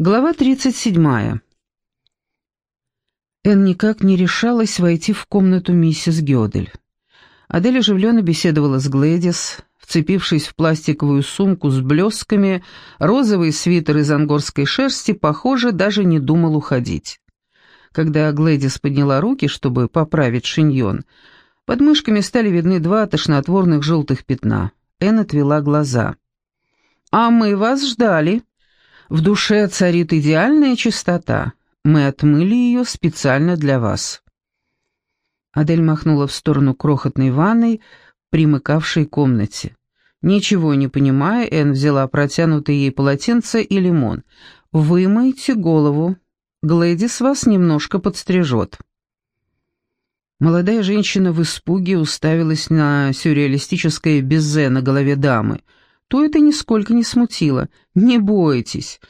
Глава 37. Энн никак не решалась войти в комнату миссис Гёдель. Адель оживленно беседовала с Глэдис, вцепившись в пластиковую сумку с блесками, розовый свитер из ангорской шерсти, похоже, даже не думал уходить. Когда Глэдис подняла руки, чтобы поправить шиньон, под мышками стали видны два тошнотворных желтых пятна. Энн отвела глаза. «А мы вас ждали», в душе царит идеальная чистота. Мы отмыли ее специально для вас». Адель махнула в сторону крохотной ванной, примыкавшей комнате. Ничего не понимая, Энн взяла протянутое ей полотенце и лимон. «Вымойте голову. Глэдис вас немножко подстрижет». Молодая женщина в испуге уставилась на сюрреалистическое безе на голове дамы — то это нисколько не смутило. «Не бойтесь.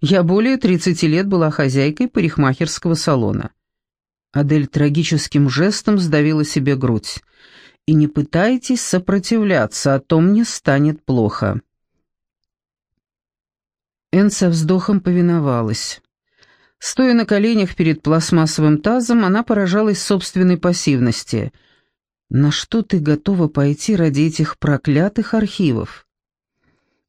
Я более 30 лет была хозяйкой парикмахерского салона». Адель трагическим жестом сдавила себе грудь. «И не пытайтесь сопротивляться, а то мне станет плохо». Энн со вздохом повиновалась. Стоя на коленях перед пластмассовым тазом, она поражалась собственной пассивности. «На что ты готова пойти ради этих проклятых архивов?»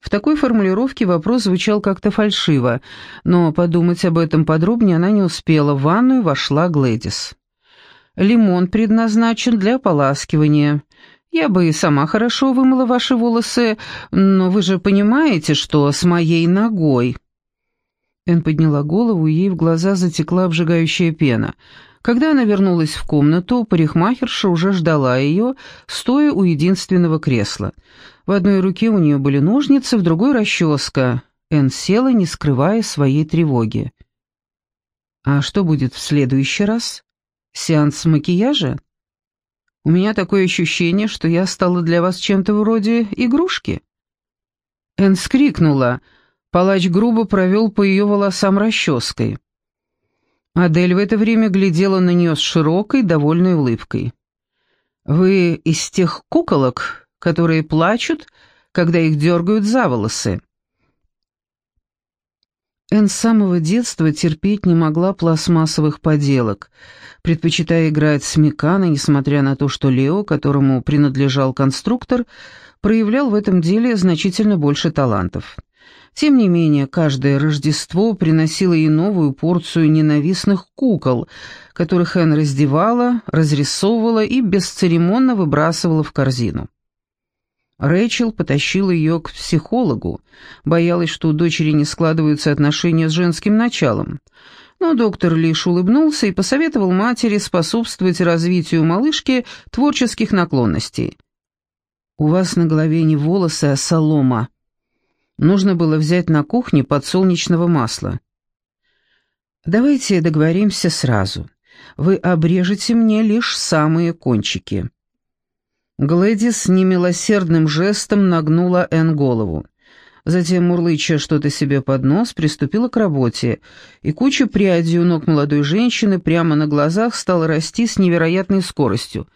В такой формулировке вопрос звучал как-то фальшиво, но подумать об этом подробнее она не успела. В ванную вошла Глэдис. «Лимон предназначен для ополаскивания. Я бы и сама хорошо вымыла ваши волосы, но вы же понимаете, что с моей ногой...» Эн подняла голову, и ей в глаза затекла обжигающая пена. Когда она вернулась в комнату, парикмахерша уже ждала ее, стоя у единственного кресла. В одной руке у нее были ножницы, в другой — расческа. Эн села, не скрывая своей тревоги. «А что будет в следующий раз? Сеанс макияжа? У меня такое ощущение, что я стала для вас чем-то вроде игрушки». Эн скрикнула. Палач грубо провел по ее волосам расческой. Адель в это время глядела на нее с широкой, довольной улыбкой. «Вы из тех куколок, которые плачут, когда их дергают за волосы?» Эн с самого детства терпеть не могла пластмассовых поделок, предпочитая играть с Миканой, несмотря на то, что Лео, которому принадлежал конструктор, проявлял в этом деле значительно больше талантов. Тем не менее, каждое Рождество приносило ей новую порцию ненавистных кукол, которых Энн раздевала, разрисовывала и бесцеремонно выбрасывала в корзину. Рэйчел потащила ее к психологу, боялась, что у дочери не складываются отношения с женским началом. Но доктор лишь улыбнулся и посоветовал матери способствовать развитию малышки творческих наклонностей. «У вас на голове не волосы, а солома», Нужно было взять на кухне подсолнечного масла. «Давайте договоримся сразу. Вы обрежете мне лишь самые кончики». Глэдис немилосердным жестом нагнула Энн голову. Затем, мурлыча что-то себе под нос, приступила к работе, и куча прядей у ног молодой женщины прямо на глазах стала расти с невероятной скоростью.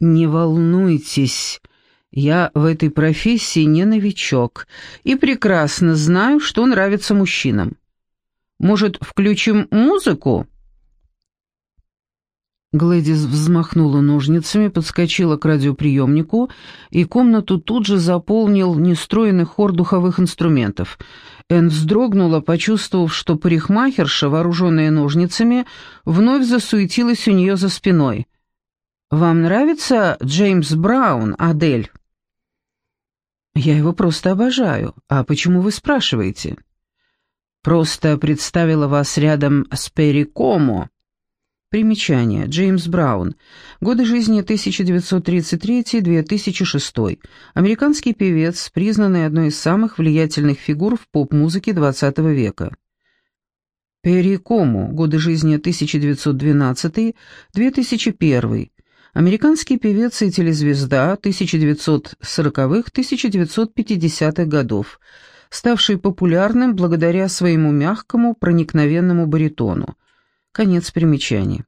«Не волнуйтесь», я в этой профессии не новичок и прекрасно знаю, что нравится мужчинам. Может, включим музыку?» Глэдис взмахнула ножницами, подскочила к радиоприемнику, и комнату тут же заполнил нестроенный хор духовых инструментов. Энн вздрогнула, почувствовав, что парикмахерша, вооруженная ножницами, вновь засуетилась у нее за спиной. «Вам нравится Джеймс Браун, Адель?» «Я его просто обожаю. А почему вы спрашиваете?» «Просто представила вас рядом с Перри Комо». Примечание. Джеймс Браун. Годы жизни 1933-2006. Американский певец, признанный одной из самых влиятельных фигур в поп-музыке XX века. Перри Кому. Годы жизни 1912-2001 американский певец и телезвезда 1940-1950-х годов, ставший популярным благодаря своему мягкому, проникновенному баритону. Конец примечаний.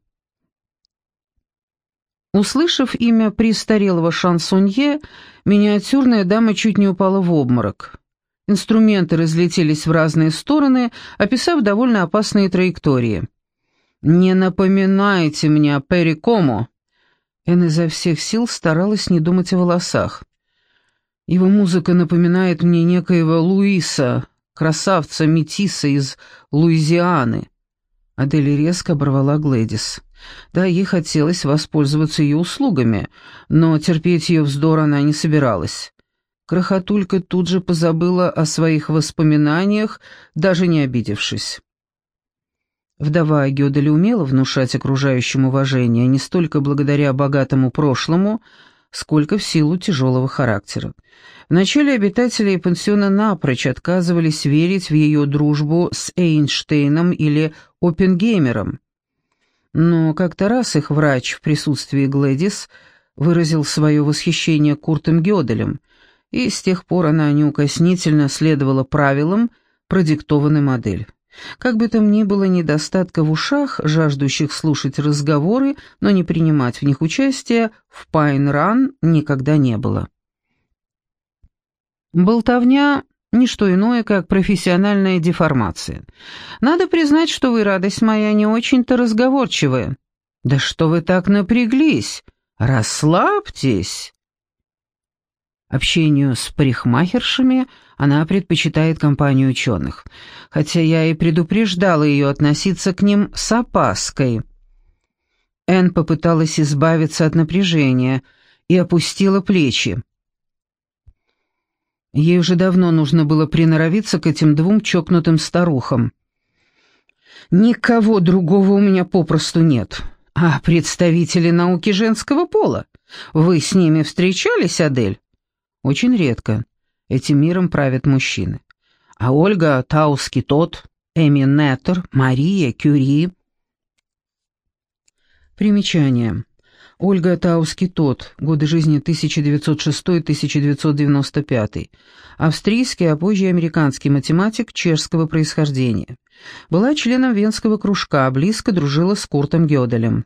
Услышав имя престарелого шансонье, миниатюрная дама чуть не упала в обморок. Инструменты разлетелись в разные стороны, описав довольно опасные траектории. «Не напоминайте мне о Перри Комо!» Эн изо всех сил старалась не думать о волосах. Его музыка напоминает мне некоего Луиса, красавца Метиса из Луизианы. Адель резко оборвала Глэдис. Да, ей хотелось воспользоваться ее услугами, но терпеть ее вздор она не собиралась. Крохотулька тут же позабыла о своих воспоминаниях, даже не обидевшись. Вдова Гёдель умела внушать окружающим уважение не столько благодаря богатому прошлому, сколько в силу тяжелого характера. Вначале обитатели пансиона напрочь отказывались верить в ее дружбу с Эйнштейном или Оппенгеймером. Но как-то раз их врач в присутствии Глэдис выразил свое восхищение Куртом Гёделем, и с тех пор она неукоснительно следовала правилам, продиктованным модель. Как бы там ни было недостатка в ушах, жаждущих слушать разговоры, но не принимать в них участие, в Пайн-Ран никогда не было. Болтовня — ничто иное, как профессиональная деформация. Надо признать, что вы, радость моя, не очень-то разговорчивая. Да что вы так напряглись? Расслабьтесь. Общению с парикмахершами она предпочитает компанию ученых, хотя я и предупреждала ее относиться к ним с опаской. Энн попыталась избавиться от напряжения и опустила плечи. Ей уже давно нужно было приноровиться к этим двум чокнутым старухам. «Никого другого у меня попросту нет. А представители науки женского пола? Вы с ними встречались, Адель?» «Очень редко. Этим миром правят мужчины. А Ольга Тауски тот, Эми Неттер, Мария Кюри...» Примечание. Ольга Тауски-Тот, годы жизни 1906-1995, австрийский, а позже американский математик чешского происхождения. Была членом Венского кружка, близко дружила с Куртом Гёделем.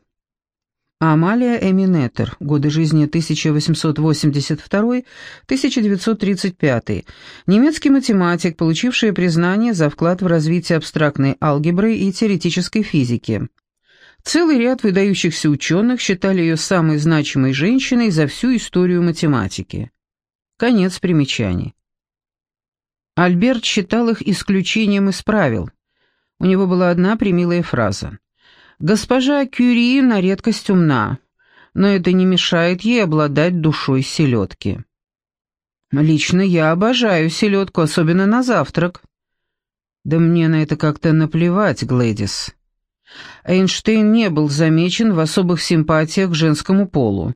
Амалия Эминетер, годы жизни 1882-1935, немецкий математик, получивший признание за вклад в развитие абстрактной алгебры и теоретической физики. Целый ряд выдающихся ученых считали ее самой значимой женщиной за всю историю математики. Конец примечаний. Альберт считал их исключением из правил. У него была одна примилая фраза. «Госпожа Кюри на редкость умна, но это не мешает ей обладать душой селедки». «Лично я обожаю селедку, особенно на завтрак». «Да мне на это как-то наплевать, Глэдис. Эйнштейн не был замечен в особых симпатиях к женскому полу,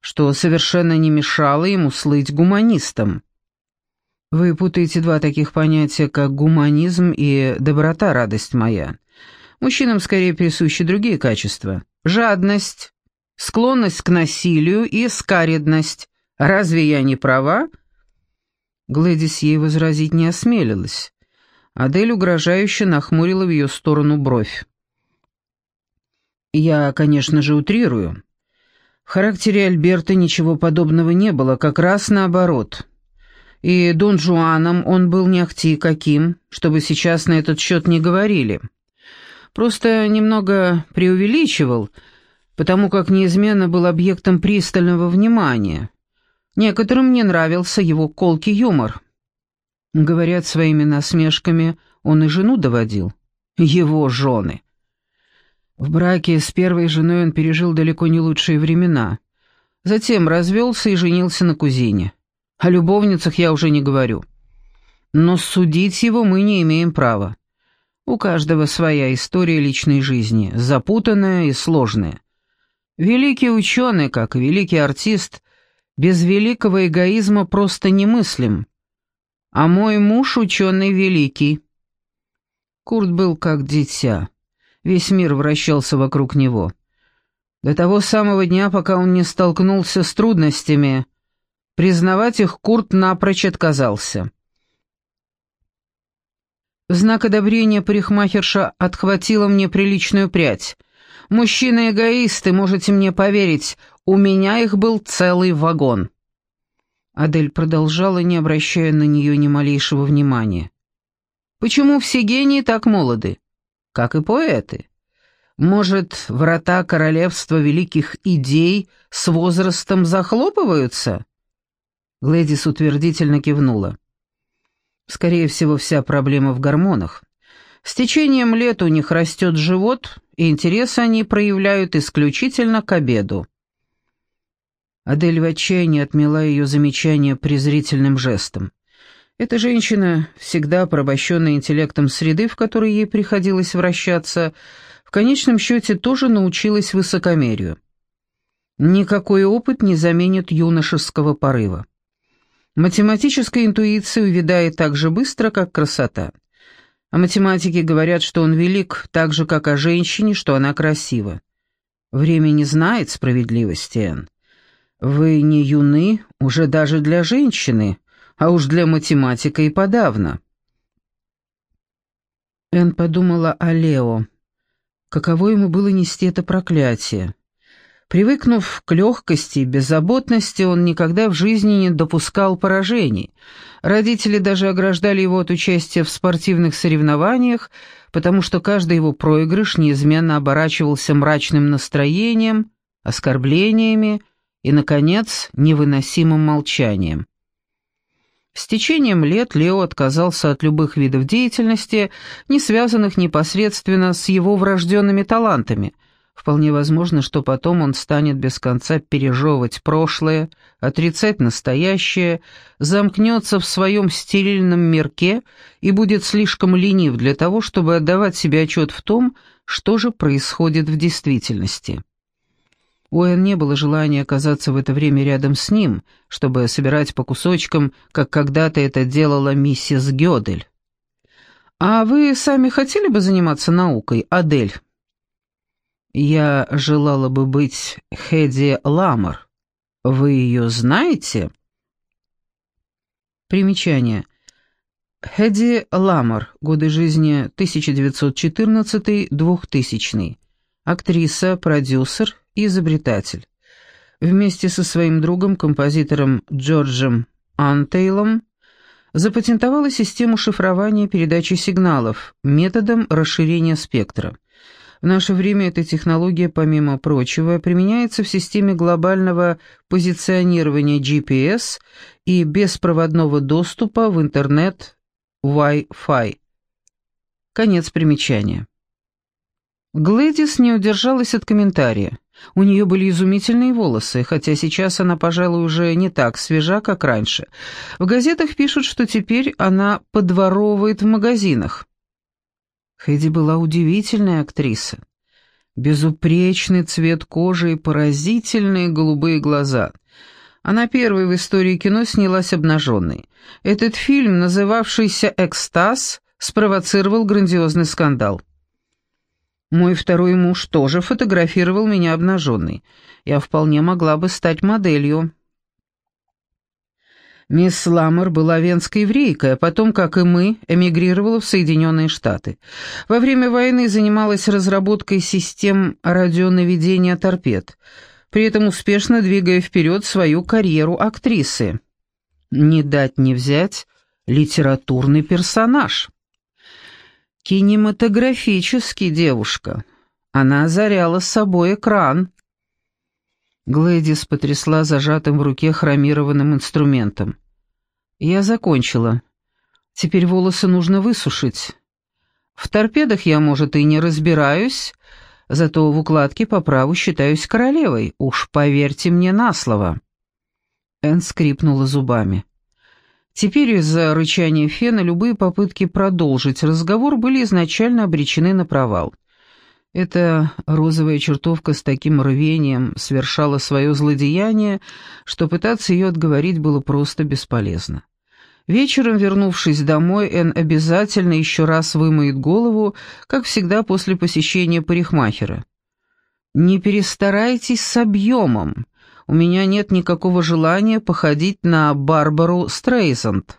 что совершенно не мешало ему слыть гуманистом. Вы путаете два таких понятия, как гуманизм и доброта, радость моя. Мужчинам скорее присущи другие качества. Жадность, склонность к насилию и скаредность. Разве я не права? Глэдис ей возразить не осмелилась. Адель угрожающе нахмурила в ее сторону бровь. Я, конечно же, утрирую. В характере Альберта ничего подобного не было, как раз наоборот. И Дон Жуаном он был не ахти каким, чтобы сейчас на этот счет не говорили. Просто немного преувеличивал, потому как неизменно был объектом пристального внимания. Некоторым не нравился его колкий юмор. Говорят, своими насмешками он и жену доводил. Его жены. В браке с первой женой он пережил далеко не лучшие времена. Затем развелся и женился на кузине. О любовницах я уже не говорю. Но судить его мы не имеем права. У каждого своя история личной жизни, запутанная и сложная. Великий ученый, как и великий артист, без великого эгоизма просто немыслим. А мой муж ученый великий. Курт был как дитя. Весь мир вращался вокруг него. До того самого дня, пока он не столкнулся с трудностями. Признавать их Курт напрочь отказался. В знак одобрения парикмахерша отхватила мне приличную прядь. «Мужчины-эгоисты, можете мне поверить, у меня их был целый вагон». Адель продолжала, не обращая на нее ни малейшего внимания. «Почему все гении так молоды? Как и поэты. Может, врата королевства великих идей с возрастом захлопываются?» Глэдис утвердительно кивнула. «Скорее всего, вся проблема в гормонах. С течением лет у них растет живот, и интерес они проявляют исключительно к обеду. Адель в отчаянии отмела ее замечание презрительным жестом. Эта женщина, всегда порабощенная интеллектом среды, в которой ей приходилось вращаться, в конечном счете тоже научилась высокомерию. Никакой опыт не заменит юношеского порыва. Математическая интуиция увядает так же быстро, как красота. А математики говорят, что он велик так же, как о женщине, что она красива. Время не знает справедливости, Энн. Вы не юны уже даже для женщины, а уж для математика и подавно. Эн подумала о Лео. Каково ему было нести это проклятие? Привыкнув к легкости и беззаботности, он никогда в жизни не допускал поражений. Родители даже ограждали его от участия в спортивных соревнованиях, потому что каждый его проигрыш неизменно оборачивался мрачным настроением, оскорблениями, и, наконец, невыносимым молчанием. С течением лет Лео отказался от любых видов деятельности, не связанных непосредственно с его врожденными талантами. Вполне возможно, что потом он станет без конца пережевывать прошлое, отрицать настоящее, замкнется в своем стерильном мирке и будет слишком ленив для того, чтобы отдавать себе отчет в том, что же происходит в действительности. У Энн не было желания оказаться в это время рядом с ним, чтобы собирать по кусочкам, как когда-то это делала миссис Гёдель. «А вы сами хотели бы заниматься наукой, Адель?» «Я желала бы быть Хеди Ламар. Вы ее знаете?» Примечание. Хеди Ламар. Годы жизни 1914-2000. Актриса, продюсер, и изобретатель. Вместе со своим другом, композитором Джорджем Антейлом, запатентовала систему шифрования передачи сигналов методом расширения спектра. В наше время эта технология, помимо прочего, применяется в системе глобального позиционирования GPS и беспроводного доступа в интернет Wi-Fi. Конец примечания. Глэдис не удержалась от комментария. У нее были изумительные волосы, хотя сейчас она, пожалуй, уже не так свежа, как раньше. В газетах пишут, что теперь она подворовывает в магазинах. Хэдди была удивительная актриса. Безупречный цвет кожи и поразительные голубые глаза. Она первой в истории кино снялась обнаженной. Этот фильм, называвшийся «Экстаз», спровоцировал грандиозный скандал. Мой второй муж тоже фотографировал меня обнаженной. Я вполне могла бы стать моделью. Мисс Ламмер была венской еврейкой, а потом, как и мы, эмигрировала в Соединенные Штаты. Во время войны занималась разработкой систем радионаведения торпед, при этом успешно двигая вперед свою карьеру актрисы. Не дать не взять литературный персонаж. Кинематографический девушка. Она озаряла собой экран. Глэдис потрясла зажатым в руке хромированным инструментом. «Я закончила. Теперь волосы нужно высушить. В торпедах я, может, и не разбираюсь, зато в укладке по праву считаюсь королевой. Уж поверьте мне на слово». Энн скрипнула зубами. Теперь из-за рычания Фена любые попытки продолжить разговор были изначально обречены на провал. Эта розовая чертовка с таким рвением совершала свое злодеяние, что пытаться ее отговорить было просто бесполезно. Вечером, вернувшись домой, Эн обязательно еще раз вымоет голову, как всегда после посещения парикмахера. «Не перестарайтесь с объемом», у меня нет никакого желания походить на Барбару Стрейзанд.